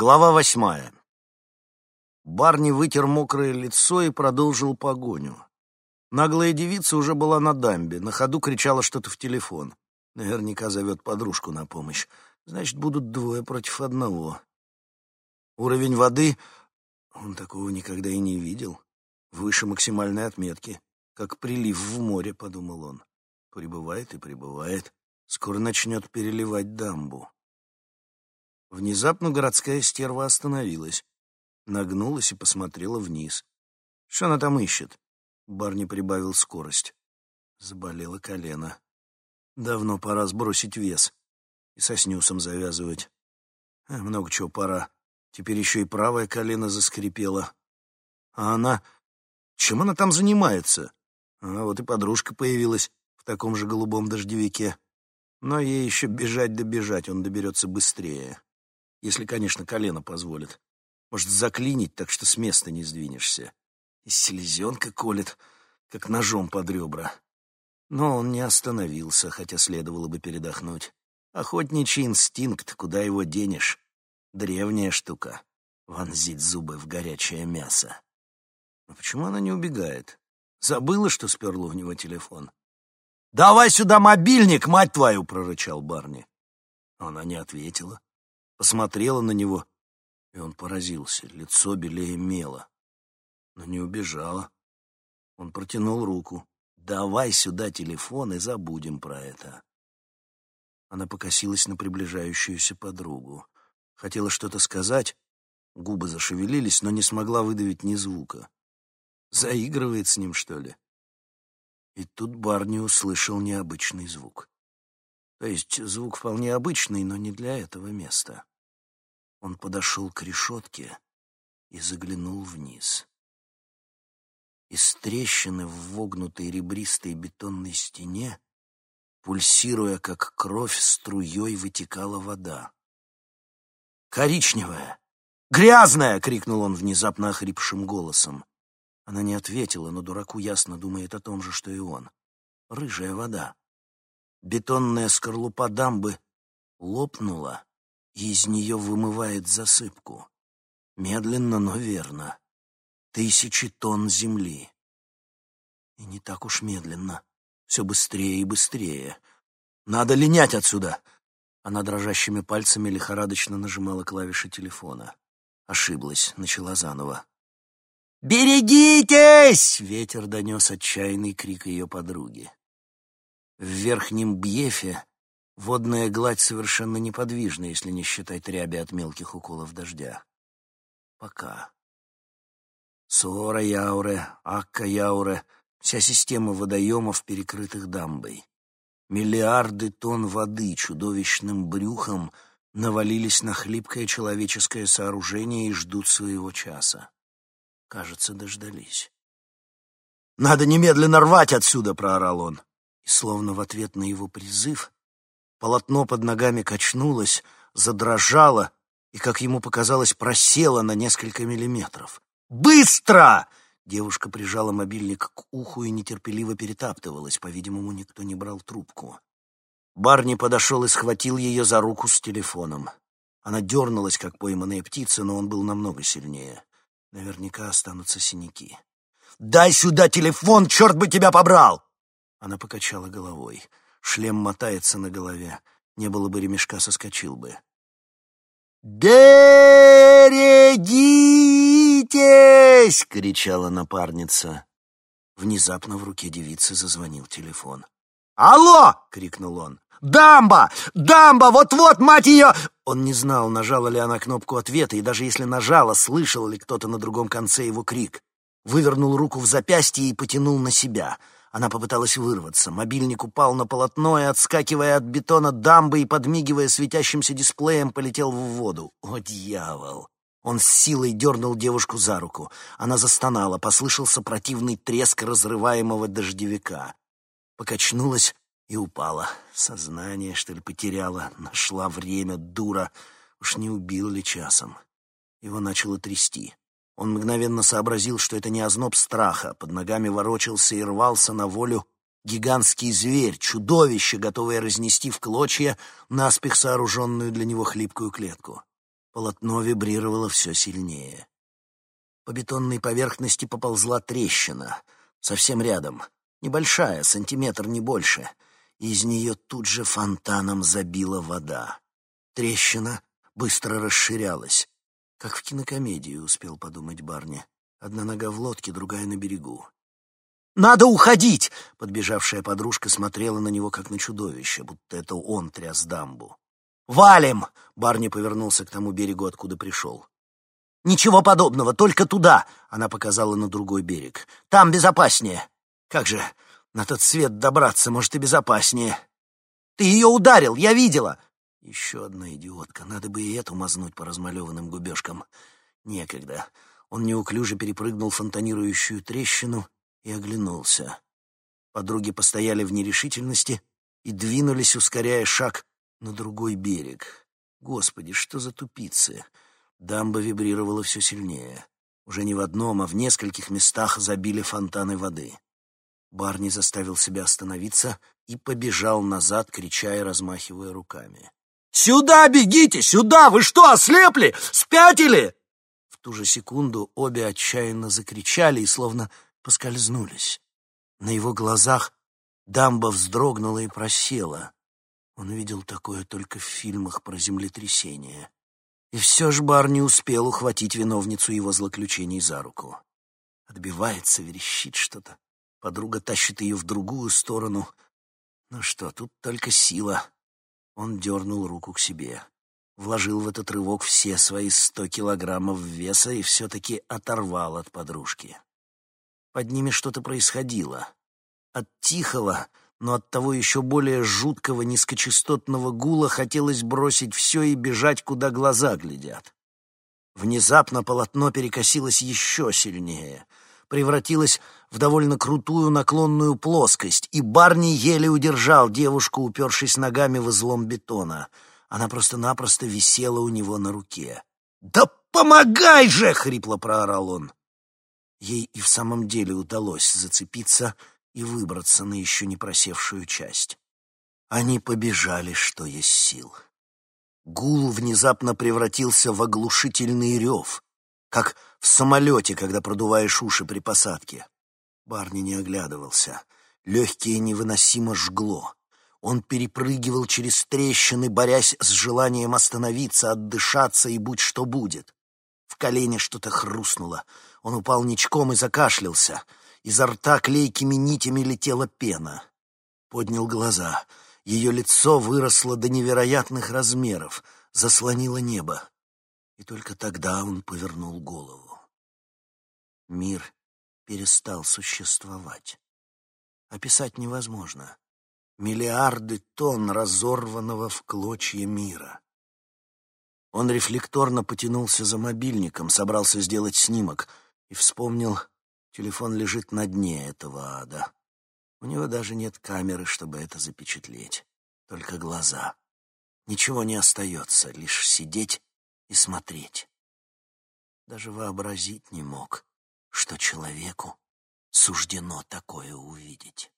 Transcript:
Глава восьмая. Барни вытер мокрое лицо и продолжил погоню. Наглая девица уже была на дамбе, на ходу кричала что-то в телефон. Наверняка зовет подружку на помощь. Значит, будут двое против одного. Уровень воды... Он такого никогда и не видел. Выше максимальной отметки. Как прилив в море, подумал он. Прибывает и прибывает. Скоро начнет переливать дамбу. Внезапно городская стерва остановилась, нагнулась и посмотрела вниз. Что она там ищет? Барни прибавил скорость. Заболело колено. Давно пора сбросить вес и со снюсом завязывать. А, много чего пора. Теперь еще и правое колено заскрипело. А она... Чем она там занимается? А вот и подружка появилась в таком же голубом дождевике. Но ей еще бежать да он доберется быстрее. Если, конечно, колено позволит. Может, заклинить, так что с места не сдвинешься. И селезенка колет, как ножом под ребра. Но он не остановился, хотя следовало бы передохнуть. Охотничий инстинкт, куда его денешь? Древняя штука. Вонзить зубы в горячее мясо. Но почему она не убегает? Забыла, что сперла у него телефон? «Давай сюда мобильник, мать твою!» — прорычал Барни. Она не ответила посмотрела на него, и он поразился, лицо белее мела. Но не убежала. Он протянул руку. «Давай сюда телефон и забудем про это». Она покосилась на приближающуюся подругу. Хотела что-то сказать, губы зашевелились, но не смогла выдавить ни звука. Заигрывает с ним, что ли? И тут Барни услышал необычный звук. То есть звук вполне обычный, но не для этого места. Он подошел к решетке и заглянул вниз. Из трещины в вогнутой ребристой бетонной стене, пульсируя как кровь, струей вытекала вода. «Коричневая! Грязная!» — крикнул он внезапно охрипшим голосом. Она не ответила, но дураку ясно думает о том же, что и он. Рыжая вода. Бетонная скорлупа дамбы лопнула, и из нее вымывает засыпку. Медленно, но верно. Тысячи тонн земли. И не так уж медленно. Все быстрее и быстрее. Надо линять отсюда. Она дрожащими пальцами лихорадочно нажимала клавиши телефона. Ошиблась, начала заново. «Берегитесь!» — ветер донес отчаянный крик ее подруги. В верхнем Бьефе Водная гладь совершенно неподвижна, если не считать ряби от мелких уколов дождя. Пока. Суора Яуре, Акка Яуре — вся система водоемов, перекрытых дамбой. Миллиарды тонн воды чудовищным брюхом навалились на хлипкое человеческое сооружение и ждут своего часа. Кажется, дождались. «Надо немедленно рвать отсюда!» — проорал он. Словно в ответ на его призыв Полотно под ногами качнулось, задрожало и, как ему показалось, просело на несколько миллиметров. «Быстро!» Девушка прижала мобильник к уху и нетерпеливо перетаптывалась. По-видимому, никто не брал трубку. Барни подошел и схватил ее за руку с телефоном. Она дернулась, как пойманная птица, но он был намного сильнее. Наверняка останутся синяки. «Дай сюда телефон, черт бы тебя побрал!» Она покачала головой. Шлем мотается на голове. Не было бы ремешка, соскочил бы. «Берегитесь!» — кричала напарница. Внезапно в руке девицы зазвонил телефон. «Алло!» — крикнул он. «Дамба! Дамба! Вот-вот, мать ее!» Он не знал, нажала ли она кнопку ответа, и даже если нажала, слышал ли кто-то на другом конце его крик. Вывернул руку в запястье и потянул на себя — она попыталась вырваться. Мобильник упал на полотно и, отскакивая от бетона дамбы и подмигивая светящимся дисплеем, полетел в воду. О, дьявол! Он с силой дернул девушку за руку. Она застонала, послышался противный треск разрываемого дождевика. Покачнулась и упала. Сознание, что ли, потеряла. Нашла время, дура. Уж не убил ли часом? Его начало трясти. Он мгновенно сообразил, что это не озноб страха. Под ногами ворочался и рвался на волю гигантский зверь, чудовище, готовое разнести в клочья наспех сооруженную для него хлипкую клетку. Полотно вибрировало все сильнее. По бетонной поверхности поползла трещина, совсем рядом, небольшая, сантиметр не больше, и из нее тут же фонтаном забила вода. Трещина быстро расширялась, как в кинокомедии, успел подумать Барни. Одна нога в лодке, другая на берегу. «Надо уходить!» — подбежавшая подружка смотрела на него, как на чудовище, будто это он тряс дамбу. «Валим!» — Барни повернулся к тому берегу, откуда пришел. «Ничего подобного, только туда!» — она показала на другой берег. «Там безопаснее!» «Как же на тот свет добраться, может, и безопаснее!» «Ты ее ударил, я видела!» Еще одна идиотка, надо бы и эту мазнуть по размалеванным губежкам. Некогда. Он неуклюже перепрыгнул фонтанирующую трещину и оглянулся. Подруги постояли в нерешительности и двинулись, ускоряя шаг на другой берег. Господи, что за тупицы! Дамба вибрировала все сильнее. Уже не в одном, а в нескольких местах забили фонтаны воды. Барни заставил себя остановиться и побежал назад, крича и размахивая руками. «Сюда бегите! Сюда! Вы что, ослепли? Спятили?» В ту же секунду обе отчаянно закричали и словно поскользнулись. На его глазах дамба вздрогнула и просела. Он видел такое только в фильмах про землетрясения. И все ж Бар не успел ухватить виновницу его злоключений за руку. Отбивается, верещит что-то. Подруга тащит ее в другую сторону. Ну что, тут только сила. Он дернул руку к себе. Вложил в этот рывок все свои сто килограммов веса и все-таки оторвал от подружки. Под ними что-то происходило. От тихого, но от того еще более жуткого низкочастотного гула хотелось бросить все и бежать, куда глаза глядят. Внезапно полотно перекосилось еще сильнее, превратилось в довольно крутую наклонную плоскость, и Барни еле удержал девушку, упершись ногами в излом бетона. Она просто-напросто висела у него на руке. «Да помогай же!» — хрипло проорал он. Ей и в самом деле удалось зацепиться и выбраться на еще не просевшую часть. Они побежали, что есть сил. Гул внезапно превратился в оглушительный рев, как в самолете, когда продуваешь уши при посадке. Барни не оглядывался. Легкие невыносимо жгло. Он перепрыгивал через трещины, борясь с желанием остановиться, отдышаться и будь что будет. В колене что-то хрустнуло. Он упал ничком и закашлялся. Изо рта клейкими нитями летела пена. Поднял глаза. Ее лицо выросло до невероятных размеров, заслонило небо. И только тогда он повернул голову. Мир перестал существовать. Описать невозможно. Миллиарды тонн разорванного в клочья мира. Он рефлекторно потянулся за мобильником, собрался сделать снимок и вспомнил Телефон лежит на дне этого ада. У него даже нет камеры, чтобы это запечатлеть. Только глаза. Ничего не остается, лишь сидеть и смотреть. Даже вообразить не мог, что человеку суждено такое увидеть.